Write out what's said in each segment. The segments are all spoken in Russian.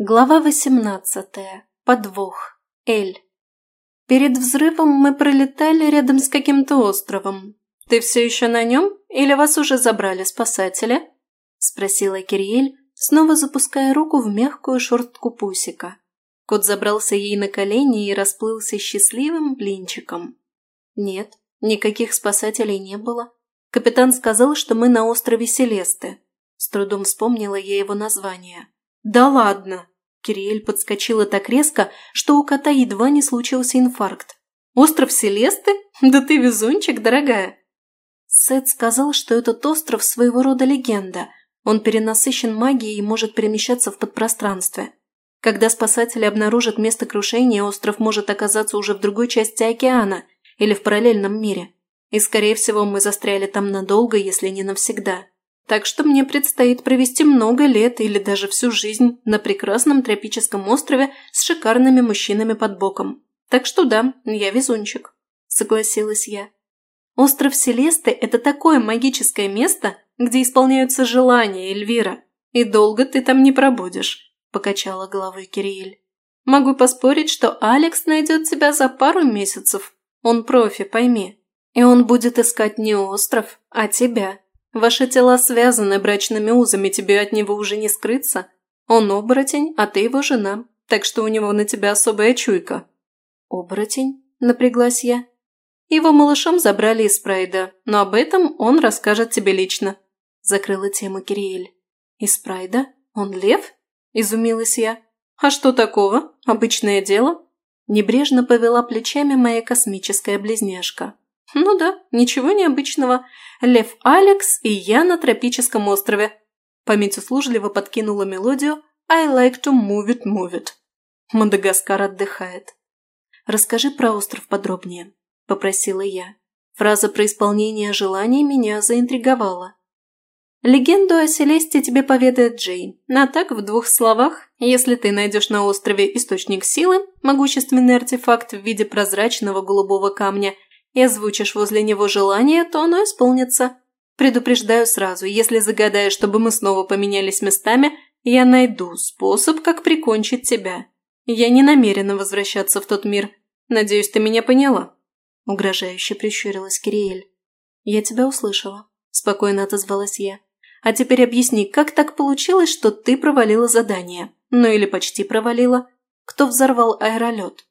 Глава 18. Подвох. Эль. Перед взрывом мы пролетали рядом с каким-то островом. Ты все еще на нем? Или вас уже забрали спасатели? Спросила Кириэль, снова запуская руку в мягкую шортку пусика. Кот забрался ей на колени и расплылся счастливым блинчиком. Нет, никаких спасателей не было. Капитан сказал, что мы на острове Селесты. С трудом вспомнила я его название. «Да ладно!» Кириэль подскочила так резко, что у кота едва не случился инфаркт. «Остров Селесты? Да ты везунчик, дорогая!» Сет сказал, что этот остров своего рода легенда. Он перенасыщен магией и может перемещаться в подпространстве. Когда спасатели обнаружат место крушения, остров может оказаться уже в другой части океана или в параллельном мире. И, скорее всего, мы застряли там надолго, если не навсегда. Так что мне предстоит провести много лет или даже всю жизнь на прекрасном тропическом острове с шикарными мужчинами под боком. Так что да, я везунчик», – согласилась я. «Остров Селесты – это такое магическое место, где исполняются желания, Эльвира, и долго ты там не пробудешь», – покачала головой Кириэль. «Могу поспорить, что Алекс найдет тебя за пару месяцев. Он профи, пойми. И он будет искать не остров, а тебя». Ваши тела связаны брачными узами, тебе от него уже не скрыться. Он оборотень, а ты его жена, так что у него на тебя особая чуйка». «Оборотень?» – напряглась я. «Его малышом забрали из Прайда, но об этом он расскажет тебе лично», – закрыла тему Кириэль. «Из Прайда? Он лев?» – изумилась я. «А что такого? Обычное дело?» Небрежно повела плечами моя космическая близняшка. «Ну да, ничего необычного. Лев Алекс и я на тропическом острове. Память услужливо подкинула мелодию «I like to move it, move it». Мадагаскар отдыхает. «Расскажи про остров подробнее», – попросила я. Фраза про исполнение желаний меня заинтриговала. «Легенду о Селесте тебе поведает Джейн, а так в двух словах, если ты найдешь на острове источник силы, могущественный артефакт в виде прозрачного голубого камня – и озвучишь возле него желание, то оно исполнится. Предупреждаю сразу, если загадаешь, чтобы мы снова поменялись местами, я найду способ, как прикончить тебя. Я не намерена возвращаться в тот мир. Надеюсь, ты меня поняла?» Угрожающе прищурилась Кириэль. «Я тебя услышала», – спокойно отозвалась я. «А теперь объясни, как так получилось, что ты провалила задание? Ну или почти провалила? Кто взорвал аэролет?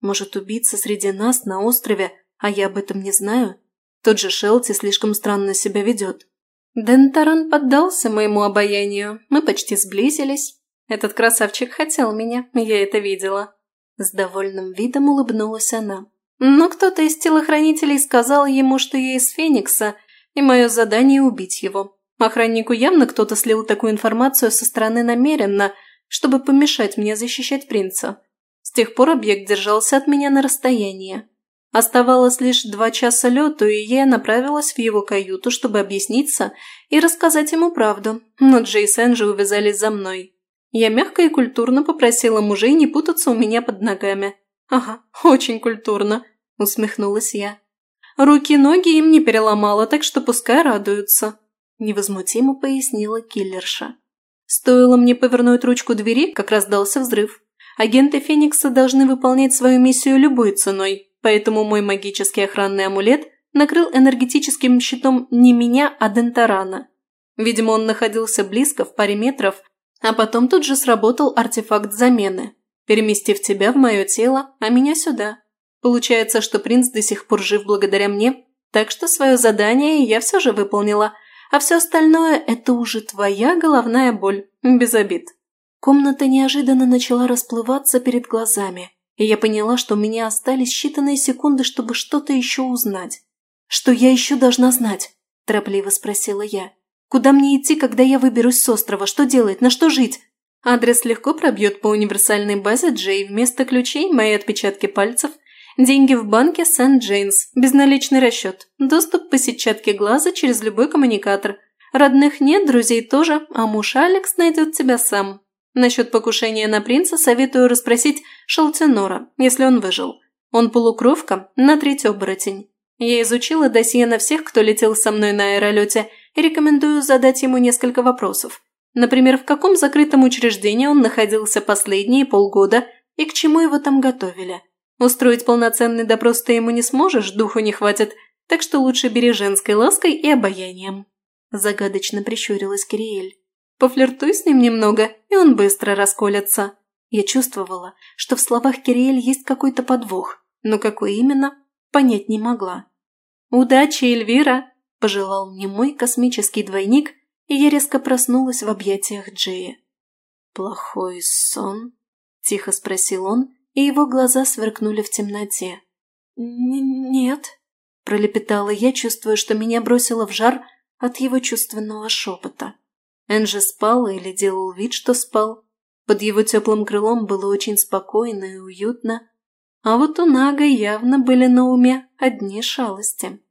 Может, убийца среди нас на острове а я об этом не знаю. Тот же Шелти слишком странно себя ведет. Дентаран поддался моему обаянию, мы почти сблизились. Этот красавчик хотел меня, я это видела. С довольным видом улыбнулась она. Но кто-то из телохранителей сказал ему, что я из Феникса, и мое задание убить его. Охраннику явно кто-то слил такую информацию со стороны намеренно, чтобы помешать мне защищать принца. С тех пор объект держался от меня на расстоянии. Оставалось лишь два часа лету, и я направилась в его каюту, чтобы объясниться и рассказать ему правду, но Джей и Сэнджи увязались за мной. Я мягко и культурно попросила мужей не путаться у меня под ногами. «Ага, очень культурно», – усмехнулась я. «Руки и ноги им не переломала, так что пускай радуются», – невозмутимо пояснила киллерша. Стоило мне повернуть ручку двери, как раздался взрыв. Агенты Феникса должны выполнять свою миссию любой ценой, поэтому мой магический охранный амулет накрыл энергетическим щитом не меня, а Дентарана. Видимо, он находился близко, в паре метров, а потом тут же сработал артефакт замены, переместив тебя в мое тело, а меня сюда. Получается, что принц до сих пор жив благодаря мне, так что свое задание я все же выполнила, а все остальное – это уже твоя головная боль, без обид. Комната неожиданно начала расплываться перед глазами – и я поняла, что у меня остались считанные секунды, чтобы что-то еще узнать. «Что я еще должна знать?» – торопливо спросила я. «Куда мне идти, когда я выберусь с острова? Что делать? На что жить?» Адрес легко пробьет по универсальной базе Джей. Вместо ключей – мои отпечатки пальцев. Деньги в банке Сент-Джейнс. Безналичный расчет. Доступ по сетчатке глаза через любой коммуникатор. Родных нет, друзей тоже, а муж Алекс найдет тебя сам. Насчет покушения на принца советую расспросить Шалтинора, если он выжил. Он полукровка на треть оборотень. Я изучила досье на всех, кто летел со мной на аэролете, и рекомендую задать ему несколько вопросов. Например, в каком закрытом учреждении он находился последние полгода и к чему его там готовили. Устроить полноценный допрос ты ему не сможешь, духу не хватит, так что лучше бери женской лаской и обаянием. Загадочно прищурилась Кириэль. Пофлиртуй с ним немного, и он быстро расколется. Я чувствовала, что в словах Кириэль есть какой-то подвох, но какой именно, понять не могла. «Удачи, Эльвира!» – пожелал мне мой космический двойник, и я резко проснулась в объятиях Джея. «Плохой сон?» – тихо спросил он, и его глаза сверкнули в темноте. «Нет», – пролепетала я, чувствуя, что меня бросило в жар от его чувственного шепота. Энджи спал или делал вид, что спал. Под его теплым крылом было очень спокойно и уютно. А вот у Нага явно были на уме одни шалости.